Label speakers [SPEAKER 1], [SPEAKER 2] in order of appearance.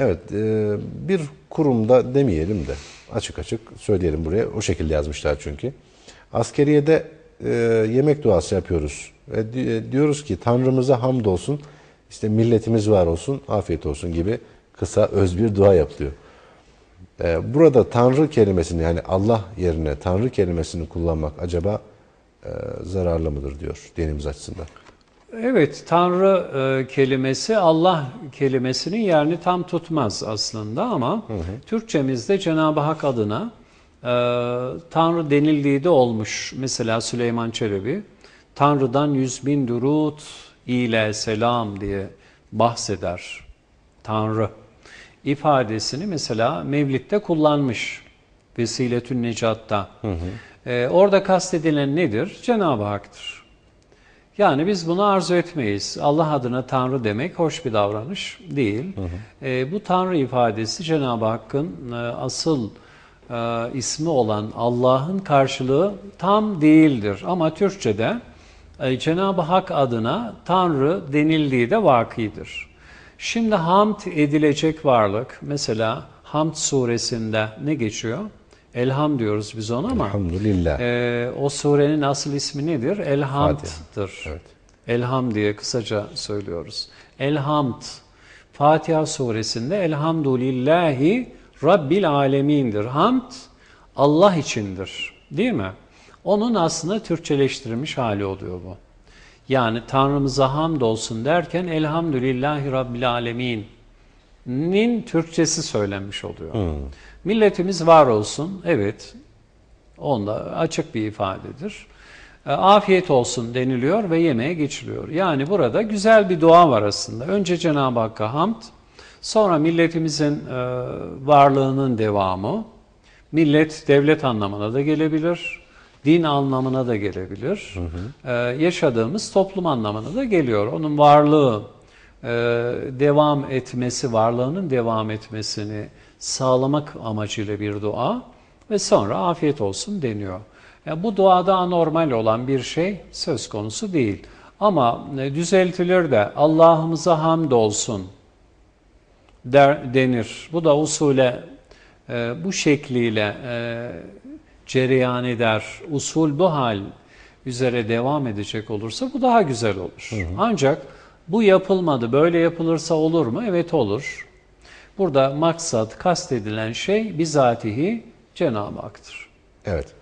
[SPEAKER 1] Evet, e, bir kurumda demeyelim de açık açık söyleyelim buraya. O şekilde yazmışlar çünkü. Askeriyede e, yemek duası yapıyoruz. Ve e, diyoruz ki Tanrımıza hamdolsun, işte milletimiz var olsun, afiyet olsun gibi kısa öz bir dua yapılıyor. E, burada Tanrı kelimesini yani Allah yerine Tanrı kelimesini kullanmak acaba zararlı mıdır diyor dinimiz açısından.
[SPEAKER 2] Evet, Tanrı e, kelimesi Allah kelimesinin yerini tam tutmaz aslında ama Türkçemizde Cenab-ı Hak adına e, Tanrı denildiği de olmuş. Mesela Süleyman Çelebi, Tanrı'dan yüz bin durut ile selam diye bahseder. Tanrı ifadesini mesela Mevlid'de kullanmış. Vesiletün Necat'ta. E, orada kastedilen nedir? Cenab-ı Hak'tır. Yani biz bunu arzu etmeyiz. Allah adına Tanrı demek hoş bir davranış değil. E, bu Tanrı ifadesi Cenab-ı Hakk'ın e, asıl e, ismi olan Allah'ın karşılığı tam değildir. Ama Türkçe'de e, Cenab-ı Hak adına Tanrı denildiği de vakidir. Şimdi hamd edilecek varlık, mesela Hamd suresinde ne geçiyor? Elham diyoruz biz ona ama
[SPEAKER 1] Elhamdülillah.
[SPEAKER 2] ee, o surenin asıl ismi nedir? Elhamd'dır.
[SPEAKER 1] Evet.
[SPEAKER 2] Elham diye kısaca söylüyoruz. Elhamd. Fatiha suresinde Elhamdülillahi Rabbil Alemin'dir. Hamd Allah içindir. Değil mi? Onun aslında Türkçeleştirilmiş hali oluyor bu. Yani Tanrımıza hamd olsun derken Elhamdülillahi Rabbil Alemin nin Türkçesi söylenmiş oluyor. Milletimiz var olsun. Evet. Onda açık bir ifadedir. E, Afiyet olsun deniliyor ve yemeğe geçiliyor. Yani burada güzel bir dua var aslında. Önce Cenab-ı Hakk'a hamd, sonra milletimizin e, varlığının devamı. Millet devlet anlamına da gelebilir, din anlamına da gelebilir. E, yaşadığımız toplum anlamına da geliyor. Onun varlığı devam etmesi, varlığının devam etmesini sağlamak amacıyla bir dua ve sonra afiyet olsun deniyor. Yani bu duada anormal olan bir şey söz konusu değil. Ama e, düzeltilir de Allah'ımıza hamd olsun der, denir. Bu da usule e, bu şekliyle e, cereyan eder. Usul bu hal üzere devam edecek olursa bu daha güzel olur. Ancak bu yapılmadı. Böyle yapılırsa olur mu? Evet olur. Burada maksat, kastedilen şey bizatihi Cenab-ı Hak'tır.
[SPEAKER 1] Evet.